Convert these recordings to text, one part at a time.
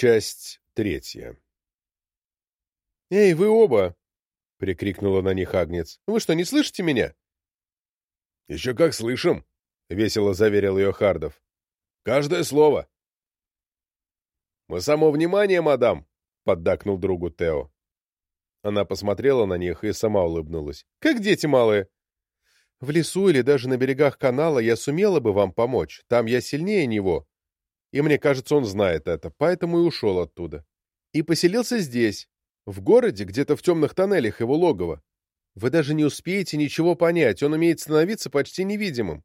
Часть третья. «Эй, вы оба!» — прикрикнула на них Агнец. «Вы что, не слышите меня?» «Еще как слышим!» — весело заверил ее Хардов. «Каждое слово!» «Мы само внимание, мадам!» — поддакнул другу Тео. Она посмотрела на них и сама улыбнулась. «Как дети малые!» «В лесу или даже на берегах канала я сумела бы вам помочь. Там я сильнее него. И мне кажется, он знает это, поэтому и ушел оттуда. И поселился здесь, в городе, где-то в темных тоннелях его логова. Вы даже не успеете ничего понять, он умеет становиться почти невидимым.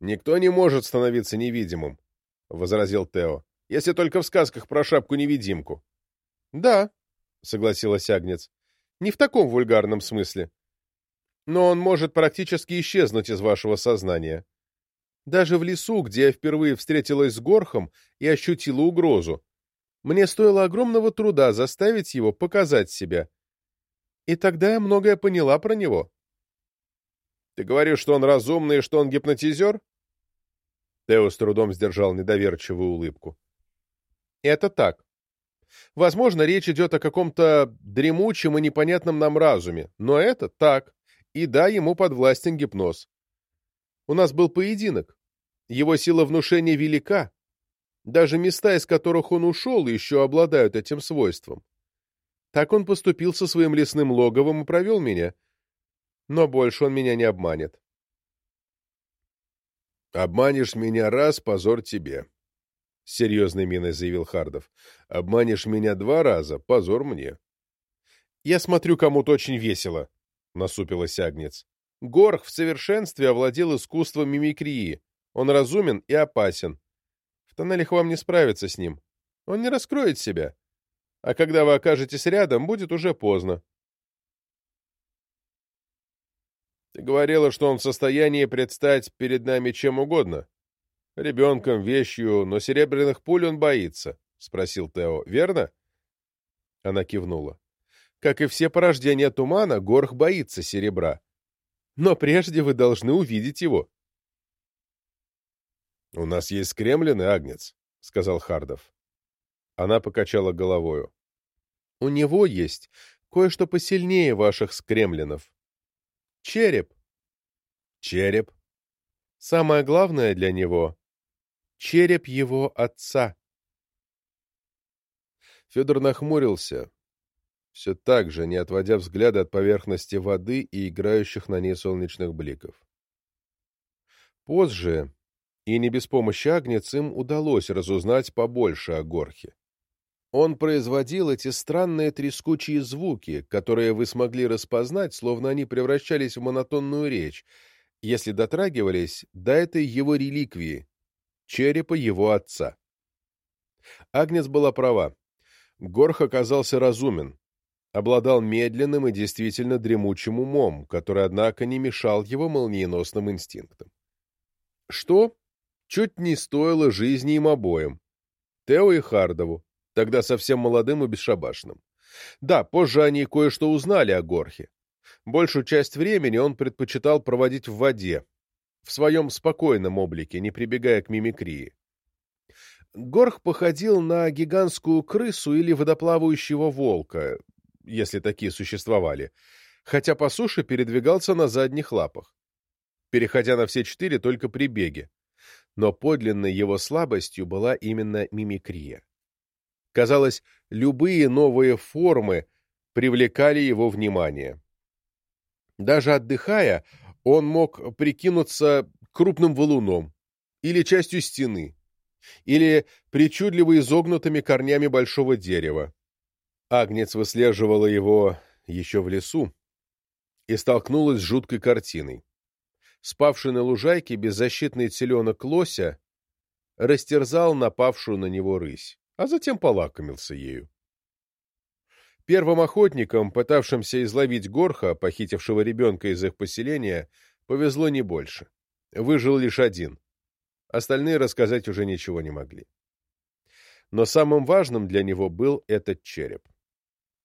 «Никто не может становиться невидимым», — возразил Тео, — «если только в сказках про шапку-невидимку». «Да», — согласилась Агнец, — «не в таком вульгарном смысле. Но он может практически исчезнуть из вашего сознания. Даже в лесу, где я впервые встретилась с Горхом и ощутила угрозу, мне стоило огромного труда заставить его показать себя. И тогда я многое поняла про него. Ты говоришь, что он разумный и что он гипнотизер? Тео с трудом сдержал недоверчивую улыбку. Это так. Возможно, речь идет о каком-то дремучем и непонятном нам разуме, но это так. И да, ему подвластен гипноз. У нас был поединок. Его сила внушения велика. Даже места, из которых он ушел, еще обладают этим свойством. Так он поступил со своим лесным логовом и провел меня. Но больше он меня не обманет. «Обманешь меня раз, позор тебе», — серьезной миной заявил Хардов. «Обманешь меня два раза, позор мне». «Я смотрю, кому-то очень весело», — насупилась Агнец. Горх в совершенстве овладел искусством мимикрии. Он разумен и опасен. В тоннелях вам не справиться с ним. Он не раскроет себя. А когда вы окажетесь рядом, будет уже поздно. Ты говорила, что он в состоянии предстать перед нами чем угодно. Ребенком, вещью, но серебряных пуль он боится, — спросил Тео. Верно? Она кивнула. Как и все порождения тумана, Горх боится серебра. Но прежде вы должны увидеть его. — У нас есть кремлины, Агнец, — сказал Хардов. Она покачала головою. — У него есть кое-что посильнее ваших скремлинов. Череп. Череп. Самое главное для него — череп его отца. Федор нахмурился, все так же, не отводя взгляда от поверхности воды и играющих на ней солнечных бликов. Позже, и не без помощи Агнец, им удалось разузнать побольше о Горхе. Он производил эти странные трескучие звуки, которые вы смогли распознать, словно они превращались в монотонную речь, если дотрагивались до этой его реликвии, черепа его отца. Агнец была права. Горх оказался разумен, обладал медленным и действительно дремучим умом, который, однако, не мешал его молниеносным инстинктам. Что? Чуть не стоило жизни им обоим. Тео и Хардову, тогда совсем молодым и бесшабашным. Да, позже они кое-что узнали о Горхе. Большую часть времени он предпочитал проводить в воде, в своем спокойном облике, не прибегая к мимикрии. Горх походил на гигантскую крысу или водоплавающего волка, если такие существовали, хотя по суше передвигался на задних лапах, переходя на все четыре только при беге. Но подлинной его слабостью была именно мимикрия. Казалось, любые новые формы привлекали его внимание. Даже отдыхая, он мог прикинуться крупным валуном или частью стены, или причудливо изогнутыми корнями большого дерева, Агнец выслеживала его еще в лесу и столкнулась с жуткой картиной. Спавший на лужайке беззащитный теленок лося растерзал напавшую на него рысь, а затем полакомился ею. Первым охотникам, пытавшимся изловить горха, похитившего ребенка из их поселения, повезло не больше. Выжил лишь один. Остальные рассказать уже ничего не могли. Но самым важным для него был этот череп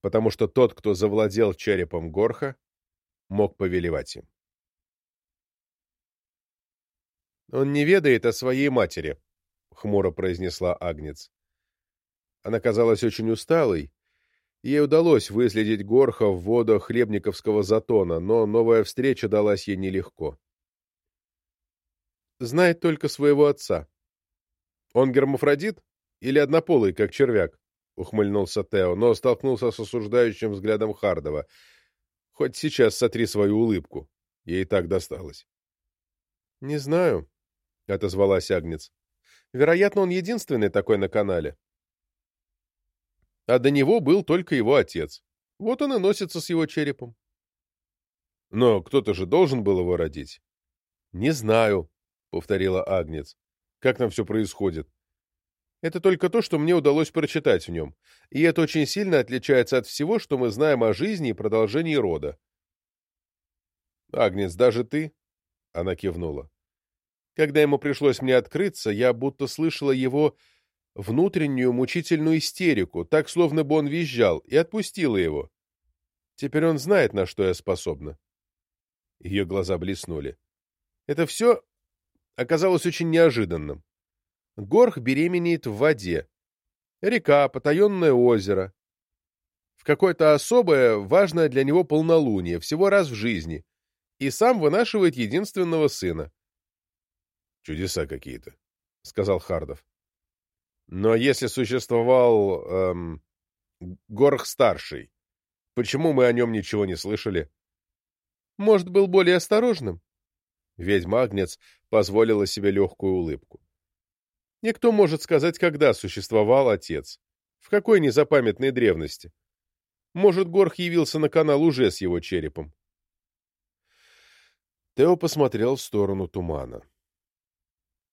потому что тот, кто завладел черепом Горха, мог повелевать им. «Он не ведает о своей матери», — хмуро произнесла Агнец. Она казалась очень усталой. Ей удалось выследить Горха в водах Хлебниковского затона, но новая встреча далась ей нелегко. Знает только своего отца. Он гермафродит или однополый, как червяк? — ухмыльнулся Тео, но столкнулся с осуждающим взглядом Хардова. «Хоть сейчас сотри свою улыбку. Ей так досталось». «Не знаю», — отозвалась Агнец. «Вероятно, он единственный такой на канале. А до него был только его отец. Вот он и носится с его черепом». «Но кто-то же должен был его родить». «Не знаю», — повторила Агнец. «Как там все происходит?» Это только то, что мне удалось прочитать в нем, и это очень сильно отличается от всего, что мы знаем о жизни и продолжении рода. «Агнец, даже ты?» — она кивнула. Когда ему пришлось мне открыться, я будто слышала его внутреннюю мучительную истерику, так, словно бы он визжал, и отпустила его. Теперь он знает, на что я способна. Ее глаза блеснули. Это все оказалось очень неожиданным. Горх беременеет в воде. Река, потаенное озеро. В какое-то особое, важное для него полнолуние, всего раз в жизни. И сам вынашивает единственного сына. «Чудеса какие-то», — сказал Хардов. «Но если существовал... Эм, Горх-старший, почему мы о нем ничего не слышали?» «Может, был более осторожным?» Ведьма-агнец позволила себе легкую улыбку. Никто может сказать, когда существовал отец, в какой незапамятной древности. Может, Горх явился на канал уже с его черепом. Тео посмотрел в сторону тумана.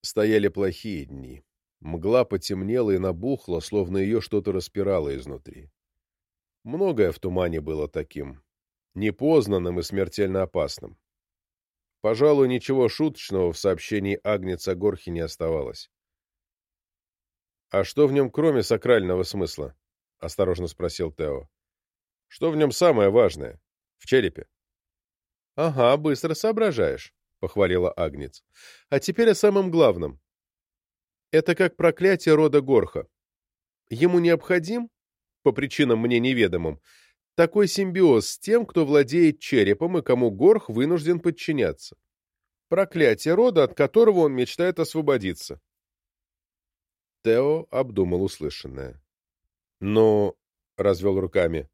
Стояли плохие дни. Мгла потемнела и набухла, словно ее что-то распирало изнутри. Многое в тумане было таким, непознанным и смертельно опасным. Пожалуй, ничего шуточного в сообщении Агнеца Горхи не оставалось. «А что в нем кроме сакрального смысла?» — осторожно спросил Тео. «Что в нем самое важное? В черепе?» «Ага, быстро соображаешь», — похвалила Агнец. «А теперь о самом главном. Это как проклятие рода Горха. Ему необходим, по причинам мне неведомым, такой симбиоз с тем, кто владеет черепом и кому Горх вынужден подчиняться. Проклятие рода, от которого он мечтает освободиться. Тео обдумал услышанное. «Ну...» — развел руками.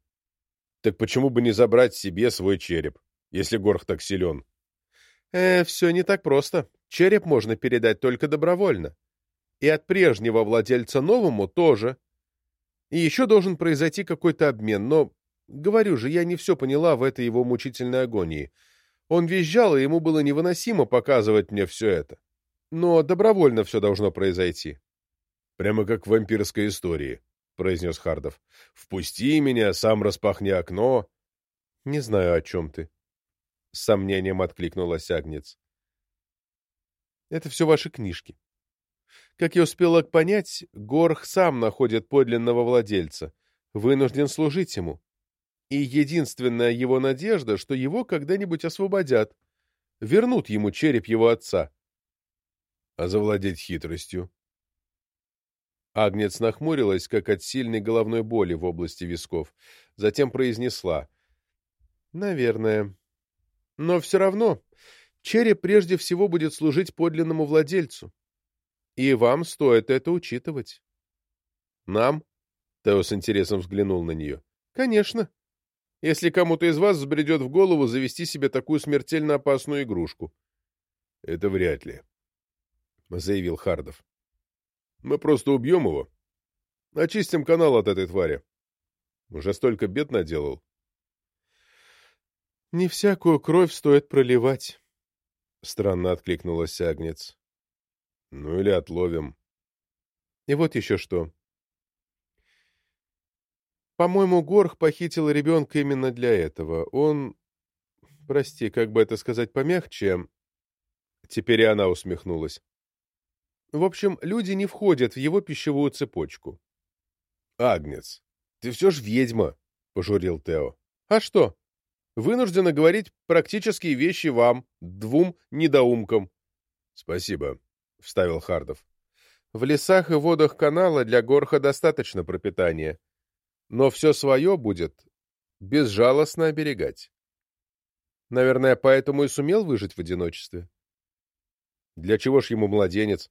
«Так почему бы не забрать себе свой череп, если Горх так силен?» «Э, все не так просто. Череп можно передать только добровольно. И от прежнего владельца новому тоже. И еще должен произойти какой-то обмен, но, говорю же, я не все поняла в этой его мучительной агонии. Он визжал, и ему было невыносимо показывать мне все это. Но добровольно все должно произойти. Прямо как в вампирской истории, — произнес Хардов. — Впусти меня, сам распахни окно. — Не знаю, о чем ты. С сомнением откликнулась Агнец. — Это все ваши книжки. Как я успела понять, Горх сам находит подлинного владельца, вынужден служить ему. И единственная его надежда, что его когда-нибудь освободят, вернут ему череп его отца. — А завладеть хитростью? Агнец нахмурилась, как от сильной головной боли в области висков. Затем произнесла. «Наверное. Но все равно череп прежде всего будет служить подлинному владельцу. И вам стоит это учитывать». «Нам?» — Тео с интересом взглянул на нее. «Конечно. Если кому-то из вас взбредет в голову завести себе такую смертельно опасную игрушку». «Это вряд ли», — заявил Хардов. Мы просто убьем его. Очистим канал от этой твари. Уже столько бед наделал. — Не всякую кровь стоит проливать, — странно откликнулась Агнец. — Ну или отловим. И вот еще что. По-моему, Горх похитил ребенка именно для этого. Он... Прости, как бы это сказать помягче... Теперь и она усмехнулась. В общем, люди не входят в его пищевую цепочку. — Агнец, ты все ж ведьма, — пожурил Тео. — А что? Вынуждена говорить практические вещи вам, двум недоумкам. — Спасибо, — вставил Хардов. — В лесах и водах канала для Горха достаточно пропитания, но все свое будет безжалостно оберегать. Наверное, поэтому и сумел выжить в одиночестве. Для чего ж ему младенец?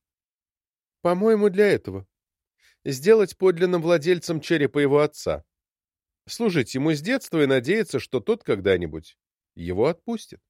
По-моему, для этого. Сделать подлинным владельцем черепа его отца. Служить ему с детства и надеяться, что тот когда-нибудь его отпустит.